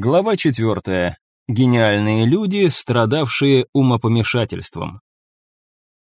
Глава четвертая. Гениальные люди, страдавшие умопомешательством.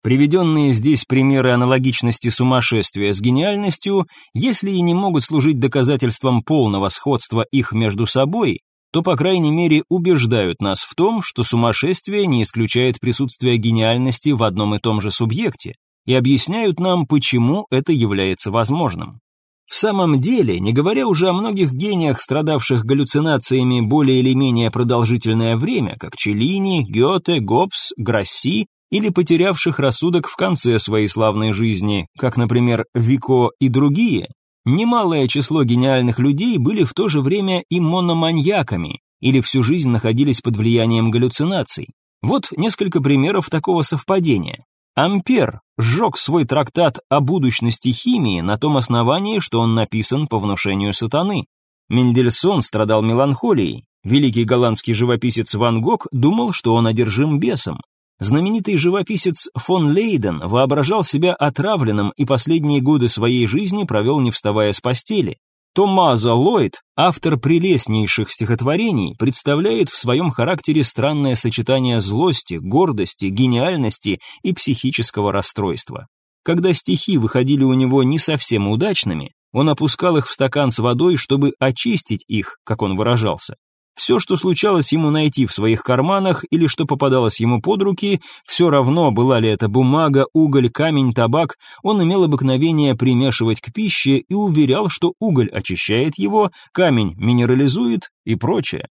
Приведенные здесь примеры аналогичности сумасшествия с гениальностью, если и не могут служить доказательством полного сходства их между собой, то, по крайней мере, убеждают нас в том, что сумасшествие не исключает присутствие гениальности в одном и том же субъекте, и объясняют нам, почему это является возможным. В самом деле, не говоря уже о многих гениях, страдавших галлюцинациями более или менее продолжительное время, как Челлини, Гёте, Гоббс, Грасси, или потерявших рассудок в конце своей славной жизни, как, например, Вико и другие, немалое число гениальных людей были в то же время и мономаньяками, или всю жизнь находились под влиянием галлюцинаций. Вот несколько примеров такого совпадения. Ампер сжег свой трактат о будущности химии на том основании, что он написан по внушению сатаны. Мендельсон страдал меланхолией. Великий голландский живописец Ван Гог думал, что он одержим бесом. Знаменитый живописец фон Лейден воображал себя отравленным и последние годы своей жизни провел не вставая с постели. Томазо Ллойд, автор прелестнейших стихотворений, представляет в своем характере странное сочетание злости, гордости, гениальности и психического расстройства. Когда стихи выходили у него не совсем удачными, он опускал их в стакан с водой, чтобы очистить их, как он выражался. Все, что случалось ему найти в своих карманах или что попадалось ему под руки, все равно, была ли это бумага, уголь, камень, табак, он имел обыкновение примешивать к пище и уверял, что уголь очищает его, камень минерализует и прочее.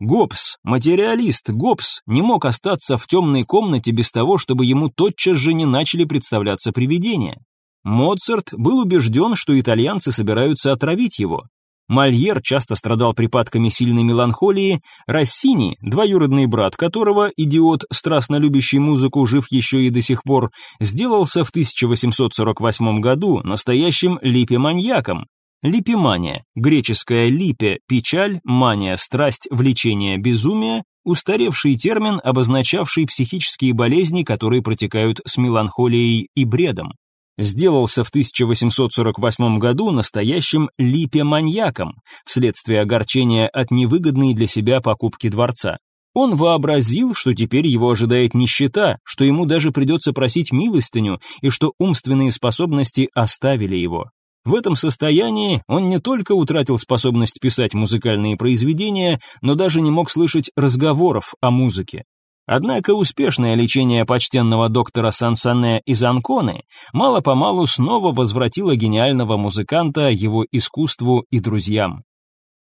Гоббс, материалист Гоббс, не мог остаться в темной комнате без того, чтобы ему тотчас же не начали представляться привидения. Моцарт был убежден, что итальянцы собираются отравить его. Мольер часто страдал припадками сильной меланхолии, Россини, двоюродный брат которого, идиот, страстно любящий музыку, жив еще и до сих пор, сделался в 1848 году настоящим липеманьяком. Липемания, греческая липе, печаль, мания, страсть, влечение, безумие, устаревший термин, обозначавший психические болезни, которые протекают с меланхолией и бредом сделался в 1848 году настоящим липе-маньяком вследствие огорчения от невыгодной для себя покупки дворца. Он вообразил, что теперь его ожидает нищета, что ему даже придется просить милостыню и что умственные способности оставили его. В этом состоянии он не только утратил способность писать музыкальные произведения, но даже не мог слышать разговоров о музыке. Однако успешное лечение почтенного доктора Сансане из Анконы мало-помалу снова возвратило гениального музыканта его искусству и друзьям.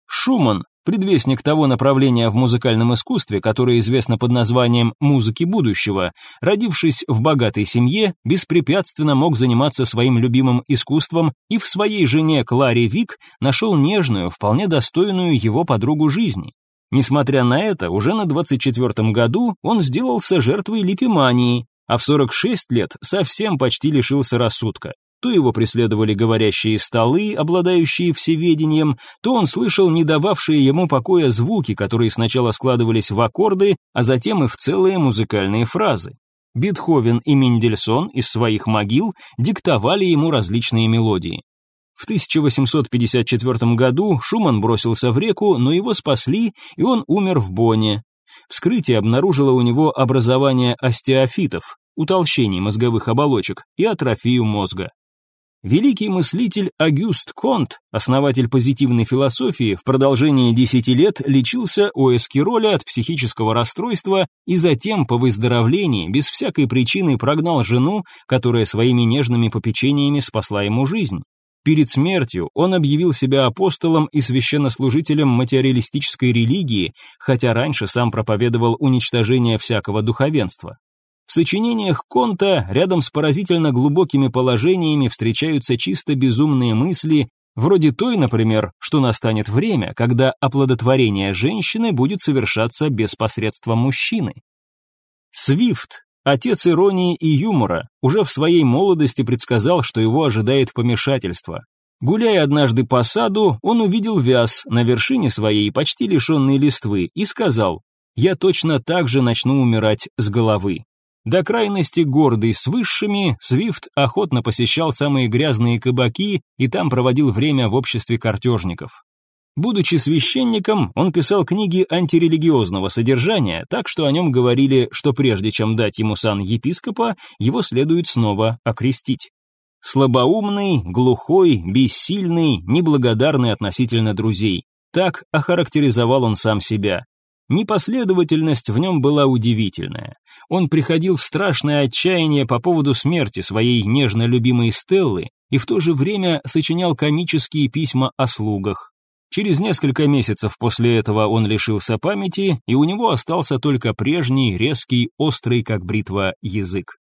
Шуман, предвестник того направления в музыкальном искусстве, которое известно под названием «музыки будущего», родившись в богатой семье, беспрепятственно мог заниматься своим любимым искусством и в своей жене Кларе Вик нашел нежную, вполне достойную его подругу жизни. Несмотря на это, уже на 24-м году он сделался жертвой липемании, а в 46 лет совсем почти лишился рассудка. То его преследовали говорящие столы, обладающие всеведением, то он слышал не дававшие ему покоя звуки, которые сначала складывались в аккорды, а затем и в целые музыкальные фразы. Бетховен и Мендельсон из своих могил диктовали ему различные мелодии. В 1854 году Шуман бросился в реку, но его спасли, и он умер в Бонне. Вскрытие обнаружило у него образование остеофитов, утолщений мозговых оболочек и атрофию мозга. Великий мыслитель Агюст Конт, основатель позитивной философии, в продолжении десяти лет лечился у Эскироля от психического расстройства и затем по выздоровлении без всякой причины прогнал жену, которая своими нежными попечениями спасла ему жизнь. Перед смертью он объявил себя апостолом и священнослужителем материалистической религии, хотя раньше сам проповедовал уничтожение всякого духовенства. В сочинениях Конта рядом с поразительно глубокими положениями встречаются чисто безумные мысли, вроде той, например, что настанет время, когда оплодотворение женщины будет совершаться без посредства мужчины. Свифт, Отец иронии и юмора уже в своей молодости предсказал, что его ожидает помешательство. Гуляя однажды по саду, он увидел вяз на вершине своей, почти лишенной листвы, и сказал, «Я точно так же начну умирать с головы». До крайности гордый с высшими, Свифт охотно посещал самые грязные кабаки и там проводил время в обществе картежников. Будучи священником, он писал книги антирелигиозного содержания, так что о нем говорили, что прежде чем дать ему сан епископа, его следует снова окрестить. Слабоумный, глухой, бессильный, неблагодарный относительно друзей. Так охарактеризовал он сам себя. Непоследовательность в нем была удивительная. Он приходил в страшное отчаяние по поводу смерти своей нежно любимой Стеллы и в то же время сочинял комические письма о слугах. Через несколько месяцев после этого он лишился памяти, и у него остался только прежний, резкий, острый, как бритва, язык.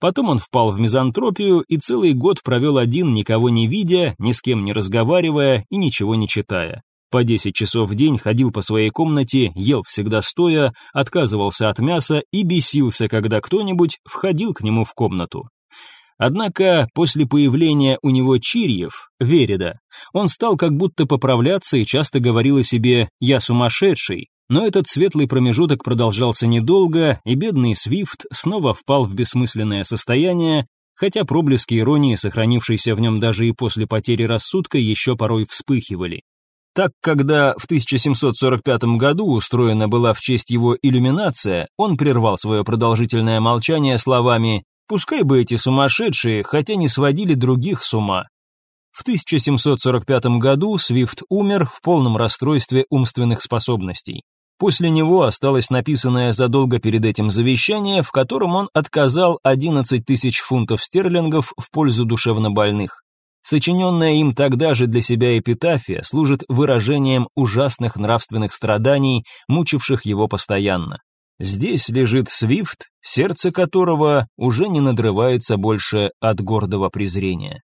Потом он впал в мизантропию и целый год провел один, никого не видя, ни с кем не разговаривая и ничего не читая. По 10 часов в день ходил по своей комнате, ел всегда стоя, отказывался от мяса и бесился, когда кто-нибудь входил к нему в комнату. Однако после появления у него чирьев, Вереда, он стал как будто поправляться и часто говорил о себе «я сумасшедший», но этот светлый промежуток продолжался недолго, и бедный Свифт снова впал в бессмысленное состояние, хотя проблески иронии, сохранившиеся в нем даже и после потери рассудка, еще порой вспыхивали. Так, когда в 1745 году устроена была в честь его иллюминация, он прервал свое продолжительное молчание словами «Пускай бы эти сумасшедшие, хотя не сводили других с ума». В 1745 году Свифт умер в полном расстройстве умственных способностей. После него осталось написанное задолго перед этим завещание, в котором он отказал 11 тысяч фунтов стерлингов в пользу душевнобольных. Сочиненная им тогда же для себя эпитафия служит выражением ужасных нравственных страданий, мучивших его постоянно. Здесь лежит Свифт, сердце которого уже не надрывается больше от гордого презрения.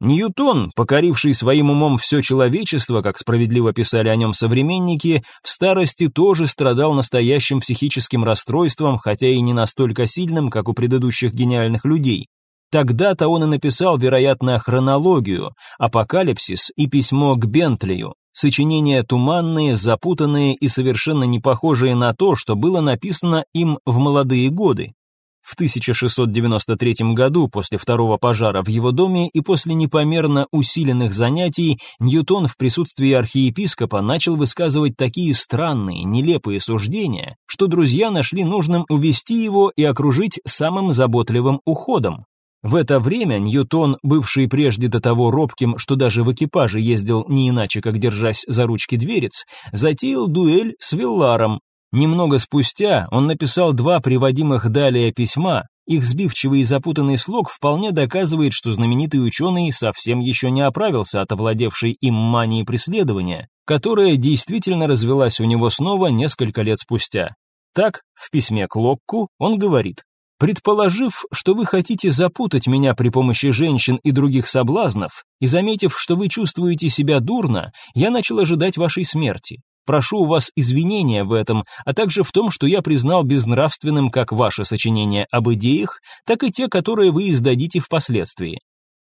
Ньютон, покоривший своим умом все человечество, как справедливо писали о нем современники, в старости тоже страдал настоящим психическим расстройством, хотя и не настолько сильным, как у предыдущих гениальных людей. Тогда-то он и написал, вероятно, хронологию, апокалипсис и письмо к Бентлию, сочинения туманные, запутанные и совершенно не похожие на то, что было написано им в молодые годы. В 1693 году, после второго пожара в его доме и после непомерно усиленных занятий, Ньютон в присутствии архиепископа начал высказывать такие странные, нелепые суждения, что друзья нашли нужным увести его и окружить самым заботливым уходом. В это время Ньютон, бывший прежде до того робким, что даже в экипаже ездил не иначе, как держась за ручки дверец, затеял дуэль с Вилларом, Немного спустя он написал два приводимых далее письма, их сбивчивый и запутанный слог вполне доказывает, что знаменитый ученый совсем еще не оправился от овладевшей им мании преследования, которая действительно развелась у него снова несколько лет спустя. Так, в письме к Локку он говорит, «Предположив, что вы хотите запутать меня при помощи женщин и других соблазнов, и заметив, что вы чувствуете себя дурно, я начал ожидать вашей смерти. Прошу у вас извинения в этом, а также в том, что я признал безнравственным как ваше сочинение об идеях, так и те, которые вы издадите впоследствии.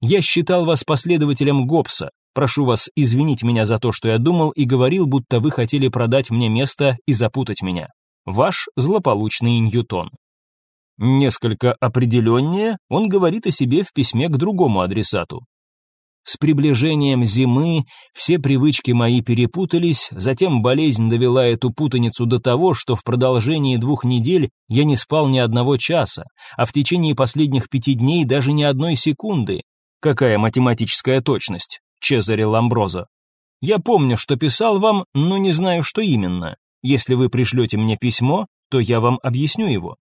Я считал вас последователем Гоббса. Прошу вас извинить меня за то, что я думал и говорил, будто вы хотели продать мне место и запутать меня. Ваш злополучный Ньютон. Несколько определеннее он говорит о себе в письме к другому адресату. С приближением зимы все привычки мои перепутались, затем болезнь довела эту путаницу до того, что в продолжении двух недель я не спал ни одного часа, а в течение последних пяти дней даже ни одной секунды. Какая математическая точность, Чезаре Ламброзо. Я помню, что писал вам, но не знаю, что именно. Если вы пришлете мне письмо, то я вам объясню его.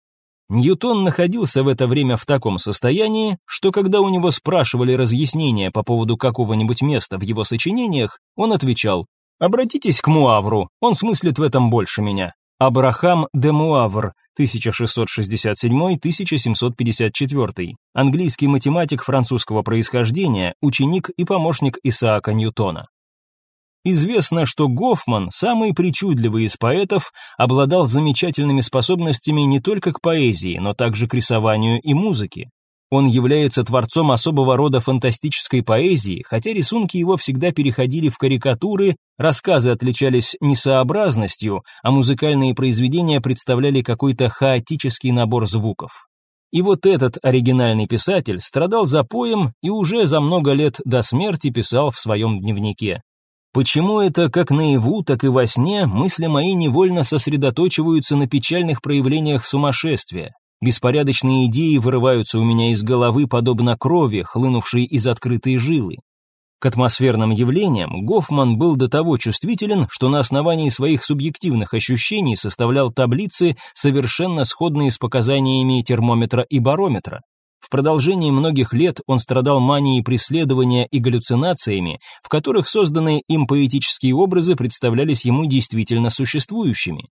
Ньютон находился в это время в таком состоянии, что когда у него спрашивали разъяснения по поводу какого-нибудь места в его сочинениях, он отвечал «Обратитесь к Муавру, он смыслит в этом больше меня». Абрахам де Муавр, 1667-1754, английский математик французского происхождения, ученик и помощник Исаака Ньютона. Известно, что Гофман, самый причудливый из поэтов, обладал замечательными способностями не только к поэзии, но также к рисованию и музыке. Он является творцом особого рода фантастической поэзии, хотя рисунки его всегда переходили в карикатуры, рассказы отличались несообразностью, а музыкальные произведения представляли какой-то хаотический набор звуков. И вот этот оригинальный писатель страдал запоем и уже за много лет до смерти писал в своем дневнике. Почему это как наяву, так и во сне мысли мои невольно сосредоточиваются на печальных проявлениях сумасшествия? Беспорядочные идеи вырываются у меня из головы, подобно крови, хлынувшей из открытой жилы. К атмосферным явлениям Гофман был до того чувствителен, что на основании своих субъективных ощущений составлял таблицы, совершенно сходные с показаниями термометра и барометра. В продолжении многих лет он страдал манией преследования и галлюцинациями, в которых созданные им поэтические образы представлялись ему действительно существующими.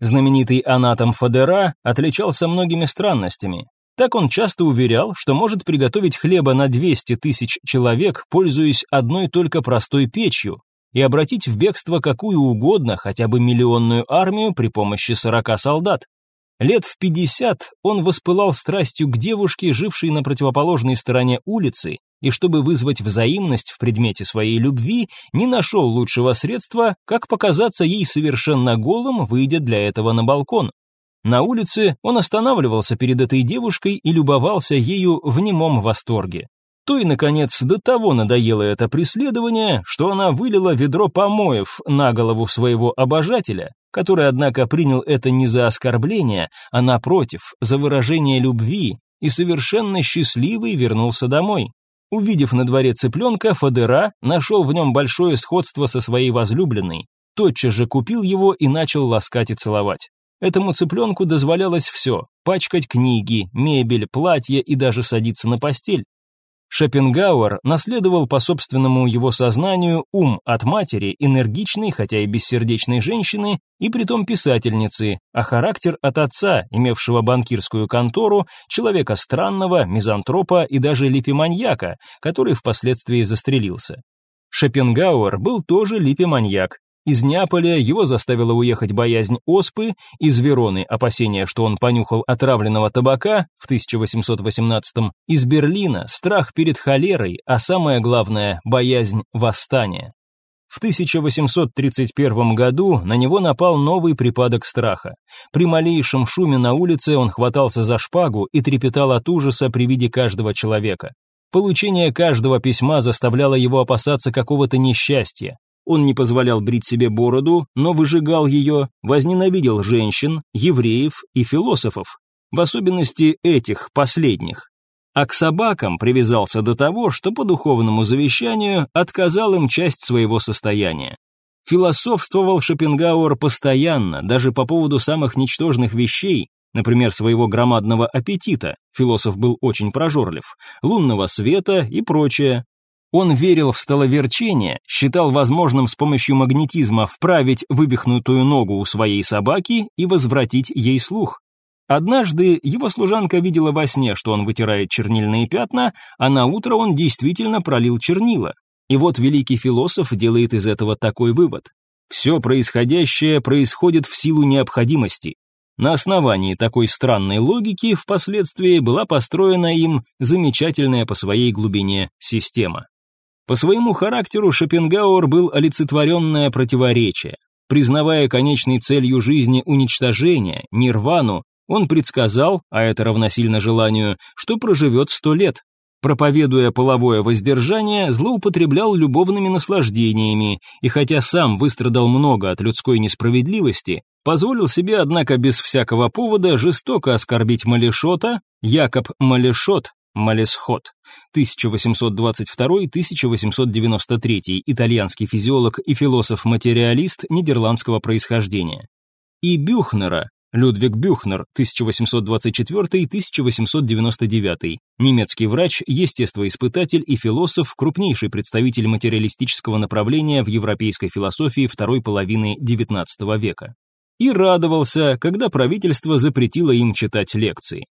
Знаменитый анатом Фадера отличался многими странностями. Так он часто уверял, что может приготовить хлеба на 200 тысяч человек, пользуясь одной только простой печью, и обратить в бегство какую угодно, хотя бы миллионную армию при помощи 40 солдат. Лет в 50 он воспылал страстью к девушке, жившей на противоположной стороне улицы, и чтобы вызвать взаимность в предмете своей любви, не нашел лучшего средства, как показаться ей совершенно голым, выйдя для этого на балкон. На улице он останавливался перед этой девушкой и любовался ею в немом восторге. То и, наконец, до того надоело это преследование, что она вылила ведро помоев на голову своего обожателя, который, однако, принял это не за оскорбление, а напротив, за выражение любви, и совершенно счастливый вернулся домой. Увидев на дворе цыпленка, Фадера нашел в нем большое сходство со своей возлюбленной, тотчас же купил его и начал ласкать и целовать. Этому цыпленку дозволялось все – пачкать книги, мебель, платье и даже садиться на постель. Шопенгауэр наследовал по собственному его сознанию ум от матери, энергичной, хотя и бессердечной женщины, и притом писательницы, а характер от отца, имевшего банкирскую контору, человека странного, мизантропа и даже липиманьяка, который впоследствии застрелился. Шопенгауэр был тоже липиманьяк, из Неаполя его заставила уехать боязнь оспы, из Вероны опасение, что он понюхал отравленного табака в 1818 из Берлина страх перед холерой, а самое главное – боязнь восстания. В 1831 году на него напал новый припадок страха. При малейшем шуме на улице он хватался за шпагу и трепетал от ужаса при виде каждого человека. Получение каждого письма заставляло его опасаться какого-то несчастья. Он не позволял брить себе бороду, но выжигал ее, возненавидел женщин, евреев и философов, в особенности этих последних. А к собакам привязался до того, что по духовному завещанию отказал им часть своего состояния. Философствовал Шопенгауэр постоянно, даже по поводу самых ничтожных вещей, например, своего громадного аппетита, философ был очень прожорлив, лунного света и прочее, он верил в столоверчение, считал возможным с помощью магнетизма вправить вывихнутую ногу у своей собаки и возвратить ей слух. Однажды его служанка видела во сне, что он вытирает чернильные пятна, а на утро он действительно пролил чернила. И вот великий философ делает из этого такой вывод. Все происходящее происходит в силу необходимости. На основании такой странной логики впоследствии была построена им замечательная по своей глубине система. По своему характеру Шопенгауэр был олицетворенное противоречие. Признавая конечной целью жизни уничтожение, нирвану, он предсказал, а это равносильно желанию, что проживет сто лет. Проповедуя половое воздержание, злоупотреблял любовными наслаждениями, и хотя сам выстрадал много от людской несправедливости, позволил себе, однако, без всякого повода жестоко оскорбить Малешота, Якоб Малешот, Малесхот, 1822-1893, итальянский физиолог и философ-материалист нидерландского происхождения. И Бюхнера, Людвиг Бюхнер, 1824-1899, немецкий врач, естествоиспытатель и философ, крупнейший представитель материалистического направления в европейской философии второй половины XIX века. И радовался, когда правительство запретило им читать лекции.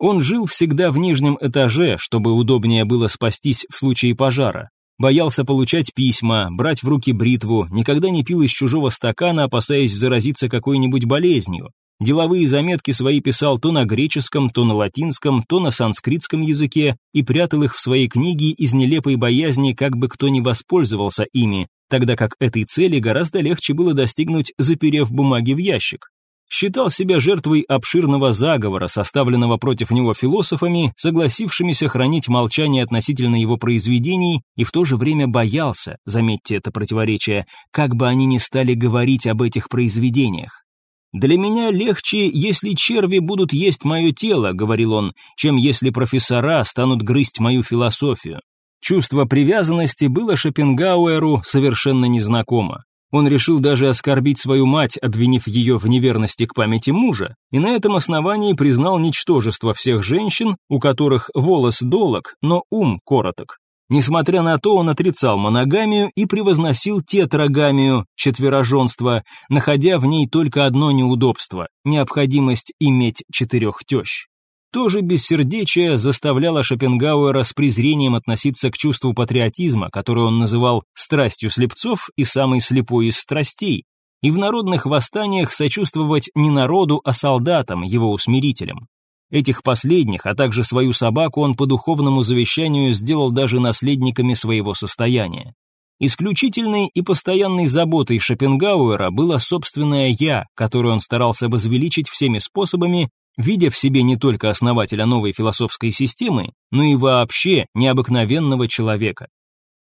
Он жил всегда в нижнем этаже, чтобы удобнее было спастись в случае пожара. Боялся получать письма, брать в руки бритву, никогда не пил из чужого стакана, опасаясь заразиться какой-нибудь болезнью. Деловые заметки свои писал то на греческом, то на латинском, то на санскритском языке и прятал их в свои книги из нелепой боязни, как бы кто ни воспользовался ими, тогда как этой цели гораздо легче было достигнуть, заперев бумаги в ящик. Считал себя жертвой обширного заговора, составленного против него философами, согласившимися хранить молчание относительно его произведений, и в то же время боялся, заметьте это противоречие, как бы они ни стали говорить об этих произведениях. «Для меня легче, если черви будут есть мое тело», — говорил он, «чем если профессора станут грызть мою философию». Чувство привязанности было Шопенгауэру совершенно незнакомо. Он решил даже оскорбить свою мать, обвинив ее в неверности к памяти мужа, и на этом основании признал ничтожество всех женщин, у которых волос долог, но ум короток. Несмотря на то, он отрицал моногамию и превозносил тетрагамию, четвероженство, находя в ней только одно неудобство – необходимость иметь четырех тещ. Тоже бессердечие заставляло Шопенгауэра с презрением относиться к чувству патриотизма, которое он называл «страстью слепцов» и самой слепой из страстей, и в народных восстаниях сочувствовать не народу, а солдатам, его усмирителям. Этих последних, а также свою собаку он по духовному завещанию сделал даже наследниками своего состояния. Исключительной и постоянной заботой Шопенгауэра было собственное «я», которое он старался возвеличить всеми способами, видя в себе не только основателя новой философской системы, но и вообще необыкновенного человека.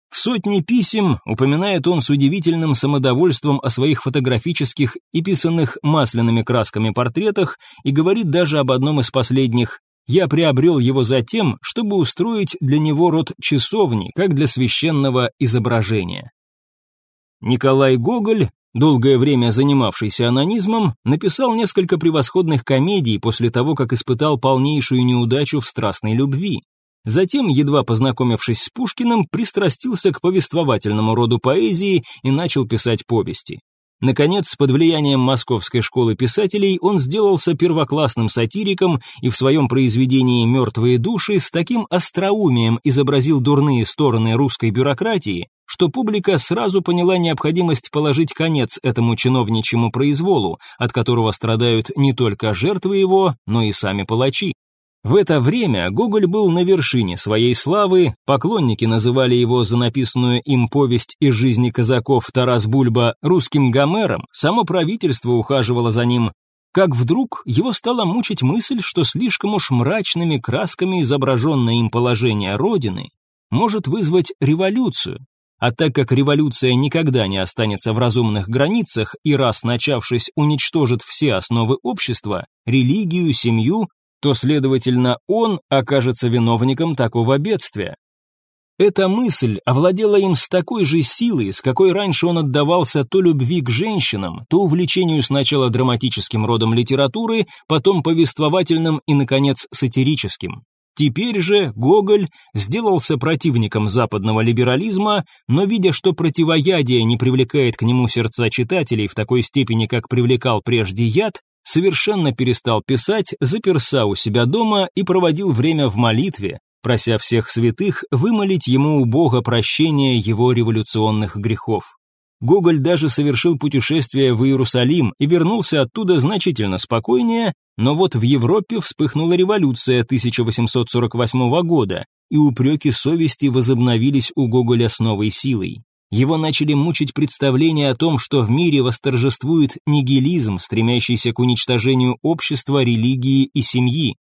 В сотне писем упоминает он с удивительным самодовольством о своих фотографических и писанных масляными красками портретах и говорит даже об одном из последних «Я приобрел его за тем, чтобы устроить для него род часовни, как для священного изображения». Николай Гоголь, долгое время занимавшийся анонизмом, написал несколько превосходных комедий после того, как испытал полнейшую неудачу в страстной любви. Затем, едва познакомившись с Пушкиным, пристрастился к повествовательному роду поэзии и начал писать повести. Наконец, под влиянием Московской школы писателей он сделался первоклассным сатириком и в своем произведении «Мертвые души» с таким остроумием изобразил дурные стороны русской бюрократии, что публика сразу поняла необходимость положить конец этому чиновничьему произволу, от которого страдают не только жертвы его, но и сами палачи. В это время Гоголь был на вершине своей славы, поклонники называли его за написанную им повесть из жизни казаков Тарас Бульба русским Гомером, само правительство ухаживало за ним. Как вдруг его стала мучить мысль, что слишком уж мрачными красками изображенное им положение Родины может вызвать революцию. А так как революция никогда не останется в разумных границах и раз начавшись уничтожит все основы общества, религию, семью, то, следовательно, он окажется виновником такого бедствия. Эта мысль овладела им с такой же силой, с какой раньше он отдавался то любви к женщинам, то увлечению сначала драматическим родом литературы, потом повествовательным и, наконец, сатирическим. Теперь же Гоголь сделался противником западного либерализма, но видя, что противоядие не привлекает к нему сердца читателей в такой степени, как привлекал прежде яд, совершенно перестал писать, заперся у себя дома и проводил время в молитве, прося всех святых вымолить ему у Бога прощение его революционных грехов. Гоголь даже совершил путешествие в Иерусалим и вернулся оттуда значительно спокойнее, но вот в Европе вспыхнула революция 1848 года, и упреки совести возобновились у Гоголя с новой силой. Его начали мучить представления о том, что в мире восторжествует нигилизм, стремящийся к уничтожению общества, религии и семьи.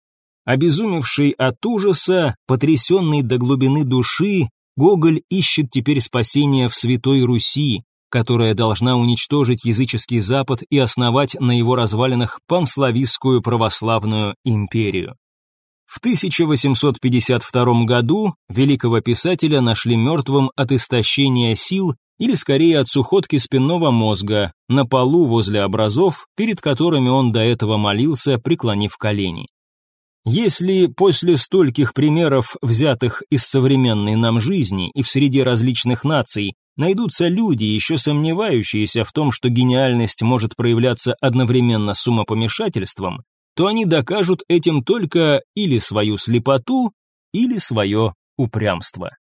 Обезумевший от ужаса, потрясенный до глубины души, Гоголь ищет теперь спасения в Святой Руси, которая должна уничтожить языческий Запад и основать на его развалинах панславистскую православную империю. В 1852 году великого писателя нашли мертвым от истощения сил или скорее от сухотки спинного мозга на полу возле образов, перед которыми он до этого молился, преклонив колени. Если после стольких примеров, взятых из современной нам жизни и в среде различных наций, найдутся люди, еще сомневающиеся в том, что гениальность может проявляться одновременно с умопомешательством, то они докажут этим только или свою слепоту, или свое упрямство.